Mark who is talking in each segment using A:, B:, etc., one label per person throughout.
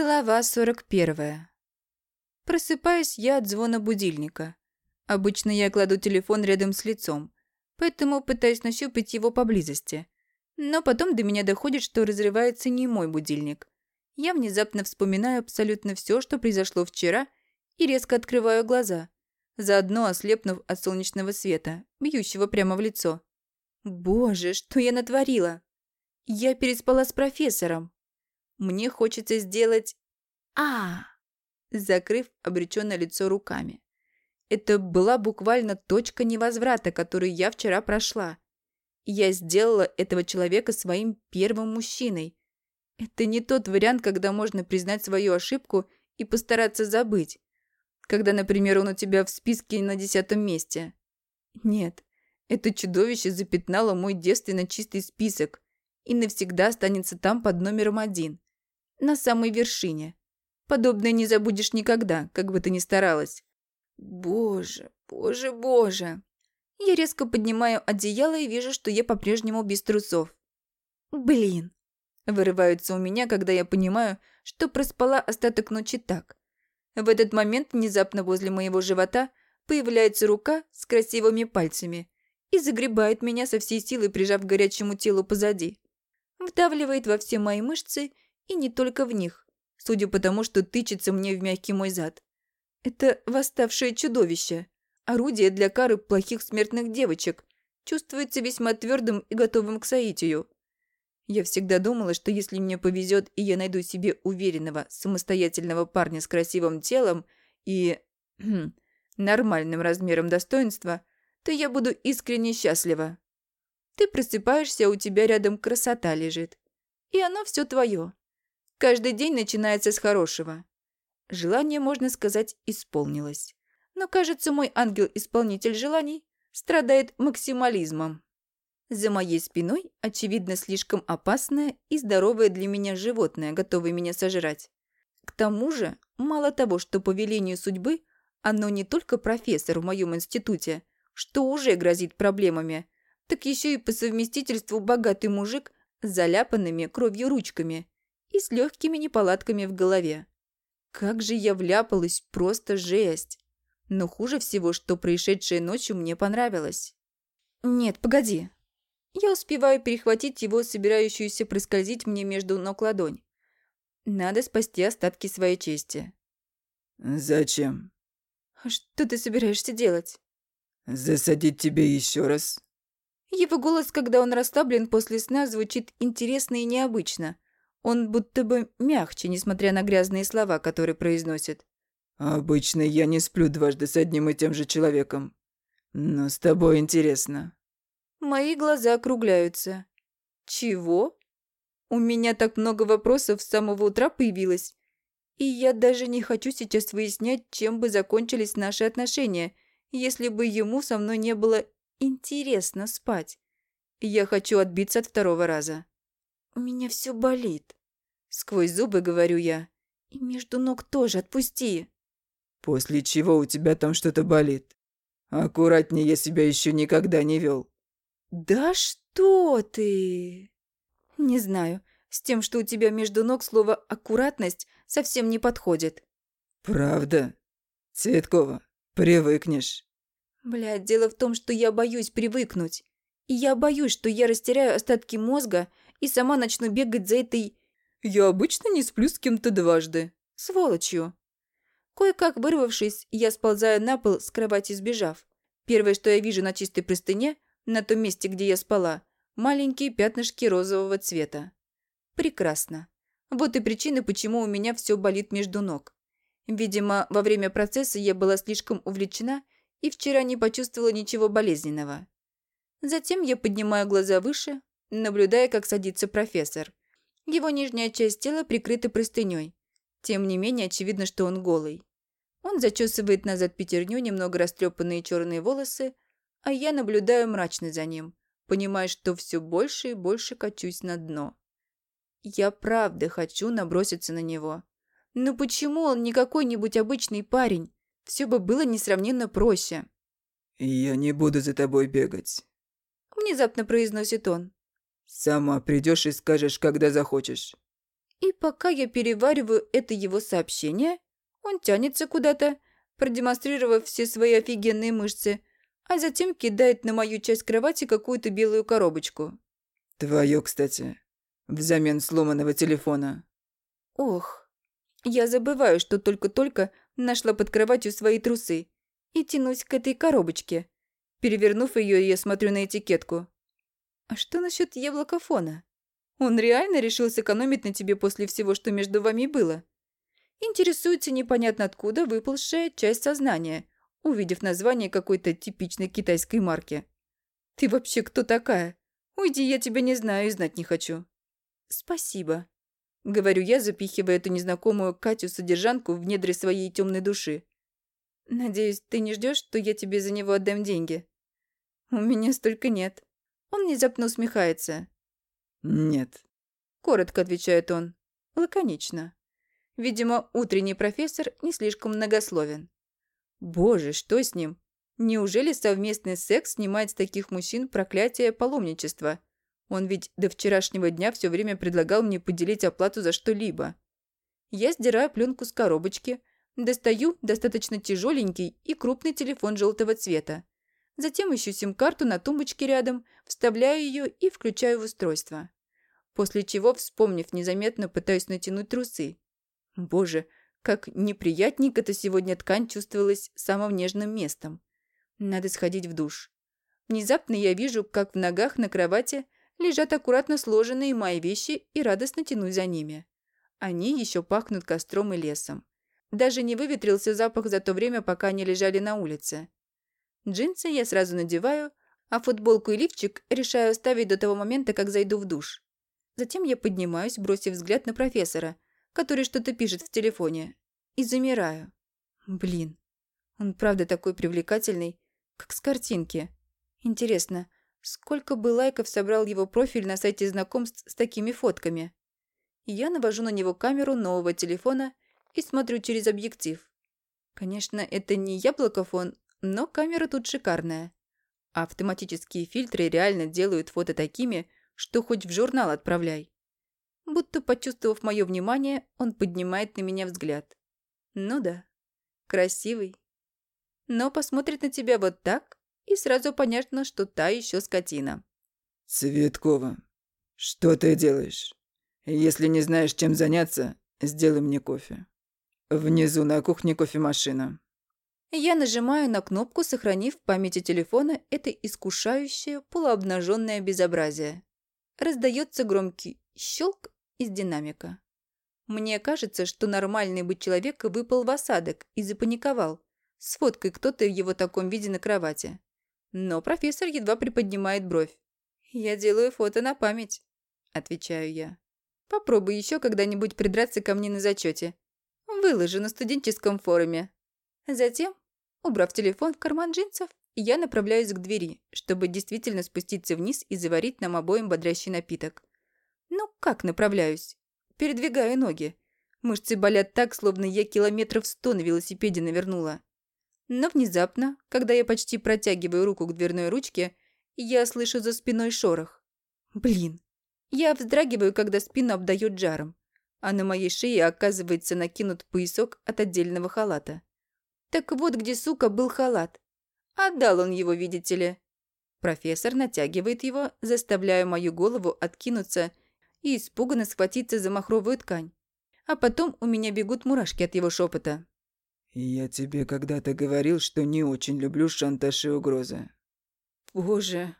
A: Глава 41. Просыпаюсь я от звона будильника. Обычно я кладу телефон рядом с лицом, поэтому пытаюсь нащупать его поблизости. Но потом до меня доходит, что разрывается не мой будильник. Я внезапно вспоминаю абсолютно все, что произошло вчера, и резко открываю глаза, заодно ослепнув от солнечного света, бьющего прямо в лицо. Боже, что я натворила! Я переспала с профессором. Мне хочется сделать... а Закрыв обреченное лицо руками. Это была буквально точка невозврата, которую я вчера прошла. Я сделала этого человека своим первым мужчиной. Это не тот вариант, когда можно признать свою ошибку и постараться забыть. Когда, например, он у тебя в списке на десятом месте. Нет, это чудовище запятнало мой девственно чистый список и навсегда останется там под номером один на самой вершине. Подобное не забудешь никогда, как бы ты ни старалась. Боже, боже, боже. Я резко поднимаю одеяло и вижу, что я по-прежнему без трусов. Блин. Вырываются у меня, когда я понимаю, что проспала остаток ночи так. В этот момент внезапно возле моего живота появляется рука с красивыми пальцами и загребает меня со всей силы, прижав к горячему телу позади. Вдавливает во все мои мышцы и не только в них, судя по тому, что тычется мне в мягкий мой зад. Это восставшее чудовище, орудие для кары плохих смертных девочек, чувствуется весьма твердым и готовым к соитию. Я всегда думала, что если мне повезет и я найду себе уверенного, самостоятельного парня с красивым телом и хм, нормальным размером достоинства, то я буду искренне счастлива. Ты просыпаешься, у тебя рядом красота лежит. И оно все твое. Каждый день начинается с хорошего. Желание, можно сказать, исполнилось. Но, кажется, мой ангел-исполнитель желаний страдает максимализмом. За моей спиной, очевидно, слишком опасное и здоровое для меня животное, готовое меня сожрать. К тому же, мало того, что по велению судьбы оно не только профессор в моем институте, что уже грозит проблемами, так еще и по совместительству богатый мужик с заляпанными кровью ручками и с легкими неполадками в голове. Как же я вляпалась, просто жесть. Но хуже всего, что происшедшее ночью мне понравилось. Нет, погоди. Я успеваю перехватить его, собирающуюся проскользить мне между ног ладонь. Надо спасти остатки своей чести.
B: «Зачем?»
A: «А «Что ты собираешься делать?»
B: «Засадить тебе еще раз?»
A: Его голос, когда он расслаблен после сна, звучит интересно и необычно, он будто бы мягче, несмотря на грязные слова, которые произносит.
B: «Обычно я не сплю дважды с одним и тем же человеком. Но с тобой интересно».
A: Мои глаза округляются. «Чего? У меня так много вопросов с самого утра появилось. И я даже не хочу сейчас выяснять, чем бы закончились наши отношения, если бы ему со мной не было интересно спать. Я хочу отбиться от второго раза. У меня все болит. Сквозь зубы говорю я. И между ног тоже отпусти.
B: После чего у тебя там что-то болит? Аккуратнее я себя еще никогда не вел.
A: Да что ты? Не знаю. С тем, что у тебя между ног слово «аккуратность» совсем не подходит.
B: Правда? Цветкова, привыкнешь.
A: Блядь, дело в том, что я боюсь привыкнуть. И я боюсь, что я растеряю остатки мозга и сама начну бегать за этой... Я обычно не сплю с кем-то дважды. Сволочью. Кое-как вырвавшись, я сползаю на пол, с кровати сбежав. Первое, что я вижу на чистой простыне, на том месте, где я спала, маленькие пятнышки розового цвета. Прекрасно. Вот и причина, почему у меня все болит между ног. Видимо, во время процесса я была слишком увлечена и вчера не почувствовала ничего болезненного. Затем я поднимаю глаза выше, наблюдая, как садится профессор. Его нижняя часть тела прикрыта простыней. Тем не менее, очевидно, что он голый. Он зачесывает назад пятерню немного растрепанные черные волосы, а я наблюдаю мрачно за ним, понимая, что все больше и больше качусь на дно. Я правда хочу наброситься на него. Но почему он не какой-нибудь обычный парень? Все бы было несравненно проще.
B: «Я не буду за тобой бегать», –
A: внезапно произносит он.
B: Сама придешь и скажешь, когда захочешь.
A: И пока я перевариваю это его сообщение, он тянется куда-то, продемонстрировав все свои офигенные мышцы, а затем кидает на мою часть кровати какую-то белую коробочку.
B: Твое, кстати, взамен сломанного телефона.
A: Ох, я забываю, что только-только нашла под кроватью свои трусы и тянусь к этой коробочке. Перевернув ее, я смотрю на этикетку. А что насчет яблокофона? Он реально решил сэкономить на тебе после всего, что между вами было? Интересуется непонятно откуда выползшая часть сознания, увидев название какой-то типичной китайской марки. Ты вообще кто такая? Уйди, я тебя не знаю и знать не хочу. Спасибо. Говорю я, запихивая эту незнакомую Катю-содержанку в недре своей темной души. Надеюсь, ты не ждешь, что я тебе за него отдам деньги? У меня столько нет. Он внезапно усмехается.
B: Нет.
A: Коротко отвечает он. Лаконично. Видимо, утренний профессор не слишком многословен. Боже, что с ним? Неужели совместный секс снимает с таких мужчин проклятие паломничества? Он ведь до вчерашнего дня все время предлагал мне поделить оплату за что-либо. Я сдираю пленку с коробочки, достаю достаточно тяжеленький и крупный телефон желтого цвета. Затем ищу сим-карту на тумбочке рядом, вставляю ее и включаю в устройство. После чего, вспомнив незаметно, пытаюсь натянуть трусы. Боже, как неприятненько это сегодня ткань чувствовалась самым нежным местом. Надо сходить в душ. Внезапно я вижу, как в ногах на кровати лежат аккуратно сложенные мои вещи и радостно тянусь за ними. Они еще пахнут костром и лесом. Даже не выветрился запах за то время, пока они лежали на улице. Джинсы я сразу надеваю, а футболку и лифчик решаю оставить до того момента, как зайду в душ. Затем я поднимаюсь, бросив взгляд на профессора, который что-то пишет в телефоне, и замираю. Блин, он правда такой привлекательный, как с картинки. Интересно, сколько бы лайков собрал его профиль на сайте знакомств с такими фотками? Я навожу на него камеру нового телефона и смотрю через объектив. Конечно, это не яблокофон, но камера тут шикарная. Автоматические фильтры реально делают фото такими, что хоть в журнал отправляй. Будто почувствовав мое внимание, он поднимает на меня взгляд. Ну да, красивый, но посмотрит на тебя вот так, и сразу понятно, что та еще скотина.
B: Цветкова, что ты делаешь? Если не знаешь, чем заняться, сделай мне кофе. Внизу на кухне кофемашина.
A: Я нажимаю на кнопку, сохранив в памяти телефона это искушающее полуобнаженное безобразие. Раздается громкий щелк из динамика. Мне кажется, что нормальный быть человека выпал в осадок и запаниковал, с фоткой кто-то в его таком виде на кровати. Но профессор едва приподнимает бровь. «Я делаю фото на память», – отвечаю я. «Попробуй еще когда-нибудь придраться ко мне на зачете. Выложу на студенческом форуме». Затем, убрав телефон в карман джинсов, я направляюсь к двери, чтобы действительно спуститься вниз и заварить нам обоим бодрящий напиток. Ну, как направляюсь? Передвигаю ноги. Мышцы болят так, словно я километров сто на велосипеде навернула. Но внезапно, когда я почти протягиваю руку к дверной ручке, я слышу за спиной шорох. Блин. Я вздрагиваю, когда спину обдает жаром, а на моей шее оказывается накинут поясок от отдельного халата. Так вот где, сука, был халат. Отдал он его, видите ли. Профессор натягивает его, заставляя мою голову откинуться и испуганно схватиться за махровую ткань. А потом у меня бегут мурашки от его шепота.
B: «Я тебе когда-то говорил, что не очень люблю шантаж и угрозы».
A: «Боже».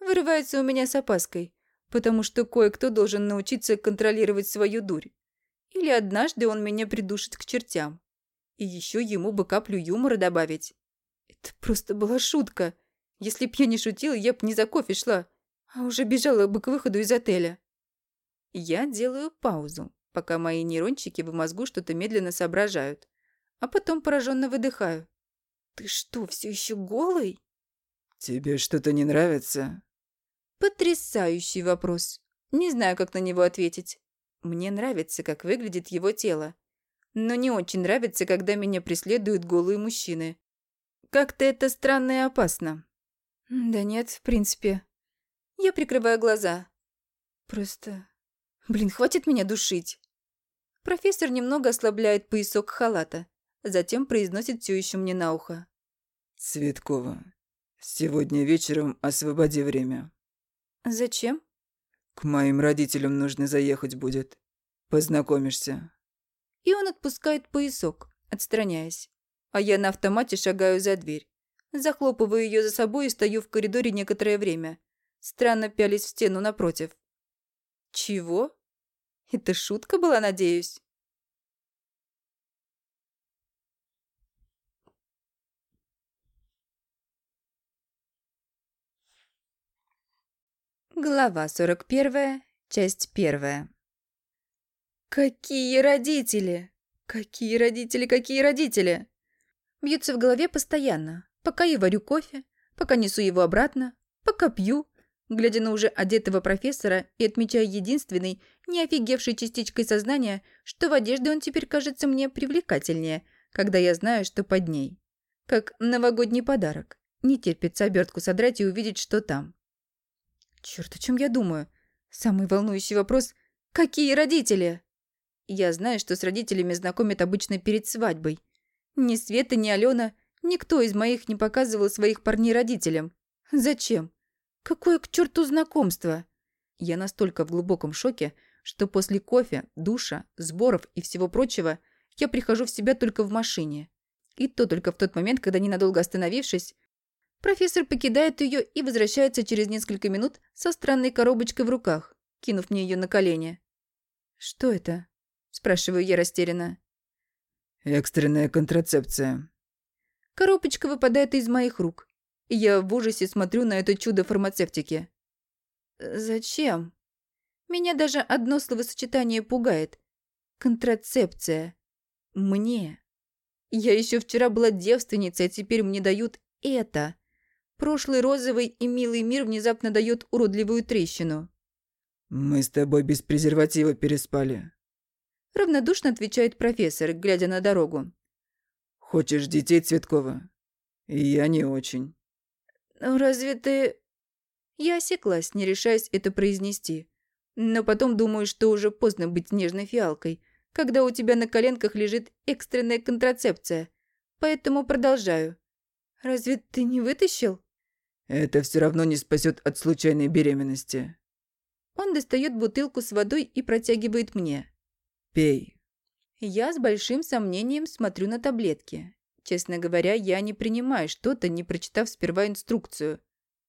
A: Вырывается у меня с опаской, потому что кое-кто должен научиться контролировать свою дурь. Или однажды он меня придушит к чертям. И еще ему бы каплю юмора добавить. Это просто была шутка. Если б я не шутила, я б не за кофе шла, а уже бежала бы к выходу из отеля. Я делаю паузу, пока мои нейрончики в мозгу что-то медленно соображают а потом пораженно выдыхаю. «Ты что, все еще голый?»
B: «Тебе что-то не нравится?»
A: Потрясающий вопрос. Не знаю, как на него ответить. Мне нравится, как выглядит его тело. Но не очень нравится, когда меня преследуют голые мужчины. Как-то это странно и опасно. Да нет, в принципе. Я прикрываю глаза. Просто... Блин, хватит меня душить. Профессор немного ослабляет поясок халата, затем произносит все еще мне на ухо.
B: Цветкова, сегодня вечером освободи время.
A: Зачем?
B: К моим родителям нужно заехать будет. Познакомишься.
A: И он отпускает поясок, отстраняясь. А я на автомате шагаю за дверь. Захлопываю ее за собой и стою в коридоре некоторое время. Странно пялись в стену напротив. Чего? Это шутка была, надеюсь? Глава 41, часть 1. Какие родители? Какие родители, какие родители? Бьются в голове постоянно, пока я варю кофе, пока несу его обратно, пока пью, глядя на уже одетого профессора и отмечая единственной, не офигевшей частичкой сознания, что в одежде он теперь кажется мне привлекательнее, когда я знаю, что под ней. Как новогодний подарок. Не терпится обертку содрать и увидеть, что там. Черт, о чем я думаю? Самый волнующий вопрос – какие родители? Я знаю, что с родителями знакомят обычно перед свадьбой. Ни Света, ни Алена, никто из моих не показывал своих парней родителям. Зачем? Какое к черту знакомство? Я настолько в глубоком шоке, что после кофе, душа, сборов и всего прочего я прихожу в себя только в машине. И то только в тот момент, когда, ненадолго остановившись, Профессор покидает ее и возвращается через несколько минут со странной коробочкой в руках, кинув мне ее на колени. «Что это?» – спрашиваю я растерянно.
B: «Экстренная контрацепция».
A: Коробочка выпадает из моих рук, и я в ужасе смотрю на это чудо фармацевтики. «Зачем?» Меня даже одно словосочетание пугает. Контрацепция. Мне. Я еще вчера была девственницей, а теперь мне дают это. Прошлый розовый и милый мир внезапно дает уродливую трещину.
B: «Мы с тобой без презерватива переспали», –
A: равнодушно отвечает профессор, глядя на дорогу.
B: «Хочешь детей, Цветкова? Я не очень».
A: «Ну разве ты...» Я осеклась, не решаясь это произнести. Но потом думаю, что уже поздно быть нежной фиалкой, когда у тебя на коленках лежит экстренная контрацепция. Поэтому продолжаю. «Разве ты не вытащил?»
B: Это все равно не спасет от случайной беременности.
A: Он достает бутылку с водой и протягивает мне.
B: Пей.
A: Я с большим сомнением смотрю на таблетки. Честно говоря, я не принимаю что-то, не прочитав сперва инструкцию.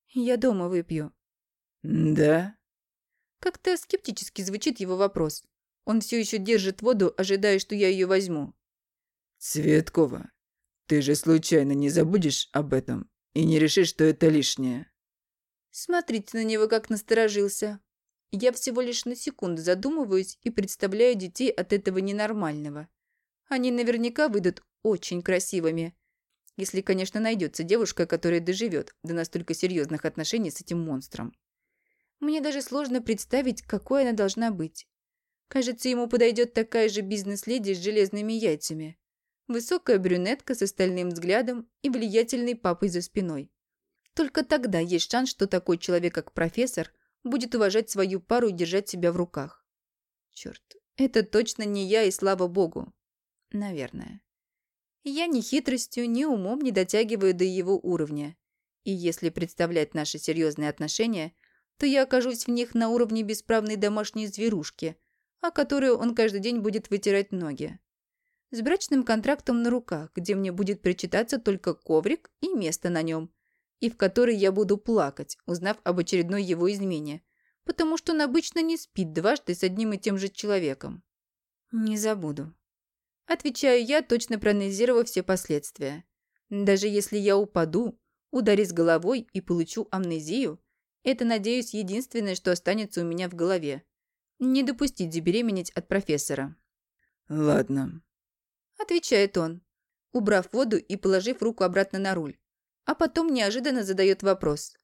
A: Я дома выпью.
B: Да?
A: Как-то скептически звучит его вопрос. Он все еще держит воду, ожидая, что я ее возьму.
B: Цветкова, ты же случайно не забудешь об этом? И не решишь, что это лишнее.
A: Смотрите на него, как насторожился. Я всего лишь на секунду задумываюсь и представляю детей от этого ненормального. Они наверняка выйдут очень красивыми. Если, конечно, найдется девушка, которая доживет до настолько серьезных отношений с этим монстром. Мне даже сложно представить, какой она должна быть. Кажется, ему подойдет такая же бизнес-леди с железными яйцами. Высокая брюнетка с остальным взглядом и влиятельный папой за спиной. Только тогда есть шанс, что такой человек, как профессор, будет уважать свою пару и держать себя в руках. Черт, это точно не я и слава богу. Наверное. Я ни хитростью, ни умом не дотягиваю до его уровня. И если представлять наши серьезные отношения, то я окажусь в них на уровне бесправной домашней зверушки, о которую он каждый день будет вытирать ноги с брачным контрактом на руках, где мне будет причитаться только коврик и место на нем, и в который я буду плакать, узнав об очередной его измене, потому что он обычно не спит дважды с одним и тем же человеком. Не забуду. Отвечаю я, точно проанализировав все последствия. Даже если я упаду, ударюсь головой и получу амнезию, это, надеюсь, единственное, что останется у меня в голове. Не допустить забеременеть от профессора.
B: «Ладно,
A: Отвечает он, убрав воду и положив руку обратно на руль. А потом неожиданно задает вопрос.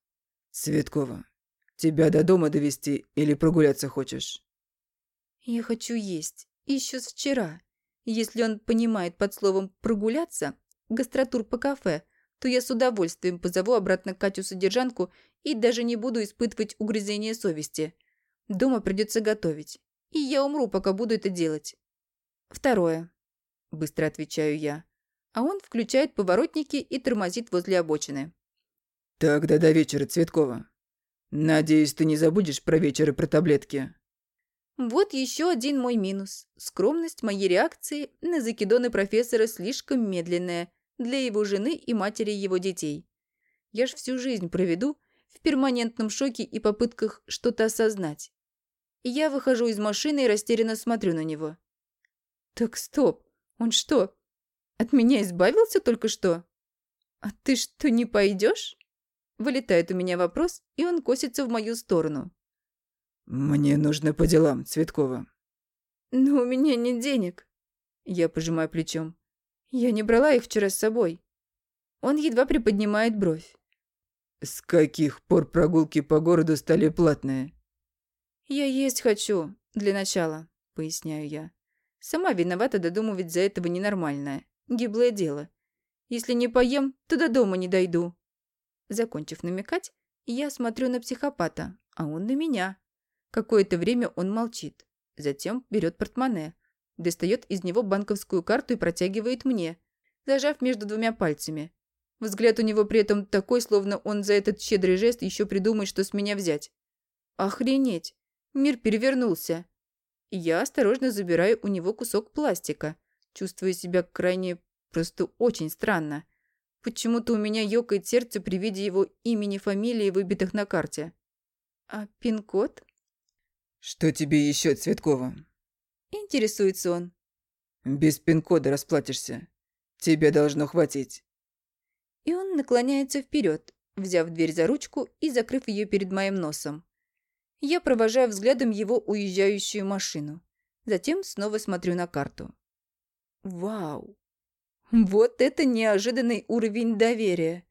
B: «Цветкова, тебя до дома довести или прогуляться хочешь?»
A: «Я хочу есть. Еще с вчера. Если он понимает под словом «прогуляться» гастротур по кафе, то я с удовольствием позову обратно Катю-содержанку и даже не буду испытывать угрызения совести. Дома придется готовить. и я умру, пока буду это делать. Второе. Быстро отвечаю я. А он включает поворотники и тормозит возле обочины.
B: Тогда до вечера, Цветкова. Надеюсь, ты не забудешь про вечер и про таблетки.
A: Вот еще один мой минус. Скромность моей реакции на закидоны профессора слишком медленная для его жены и матери его детей. Я ж всю жизнь проведу в перманентном шоке и попытках что-то осознать. Я выхожу из машины и растерянно смотрю на него. Так стоп, он что, от меня избавился только что? А ты что, не пойдешь? Вылетает у меня вопрос, и он косится в мою сторону.
B: «Мне нужно по делам, Цветкова».
A: «Но у меня нет денег». Я пожимаю плечом. «Я не брала их вчера с собой». Он едва приподнимает бровь.
B: «С каких пор прогулки по городу стали платные?»
A: «Я есть хочу, для начала», — поясняю я. «Сама виновата додумывать за этого ненормальное, гиблое дело. Если не поем, то до дома не дойду». Закончив намекать, я смотрю на психопата, а он на меня. Какое-то время он молчит. Затем берет портмоне, достает из него банковскую карту и протягивает мне, зажав между двумя пальцами. Взгляд у него при этом такой, словно он за этот щедрый жест еще придумает, что с меня взять. Охренеть! Мир перевернулся. Я осторожно забираю у него кусок пластика, чувствуя себя крайне, просто очень странно. Почему-то у меня ёкает сердце при виде его имени, фамилии, выбитых на карте. А пин-код?
B: «Что тебе еще, Цветкова?»
A: Интересуется он.
B: «Без пин-кода расплатишься. Тебе должно хватить».
A: И он наклоняется вперед, взяв дверь за ручку и закрыв ее перед моим носом. Я провожаю взглядом его уезжающую машину. Затем снова смотрю на карту. Вау! Вот это неожиданный уровень доверия.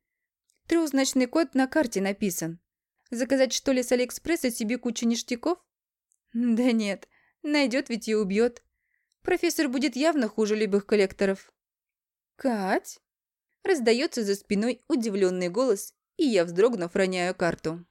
A: Трехзначный код на карте написан. Заказать что ли с Алиэкспресса себе кучу ништяков? Да нет, найдет ведь и убьет. Профессор будет явно хуже любых коллекторов. «Кать?» Раздается за спиной удивленный голос, и я, вздрогнув, роняю карту.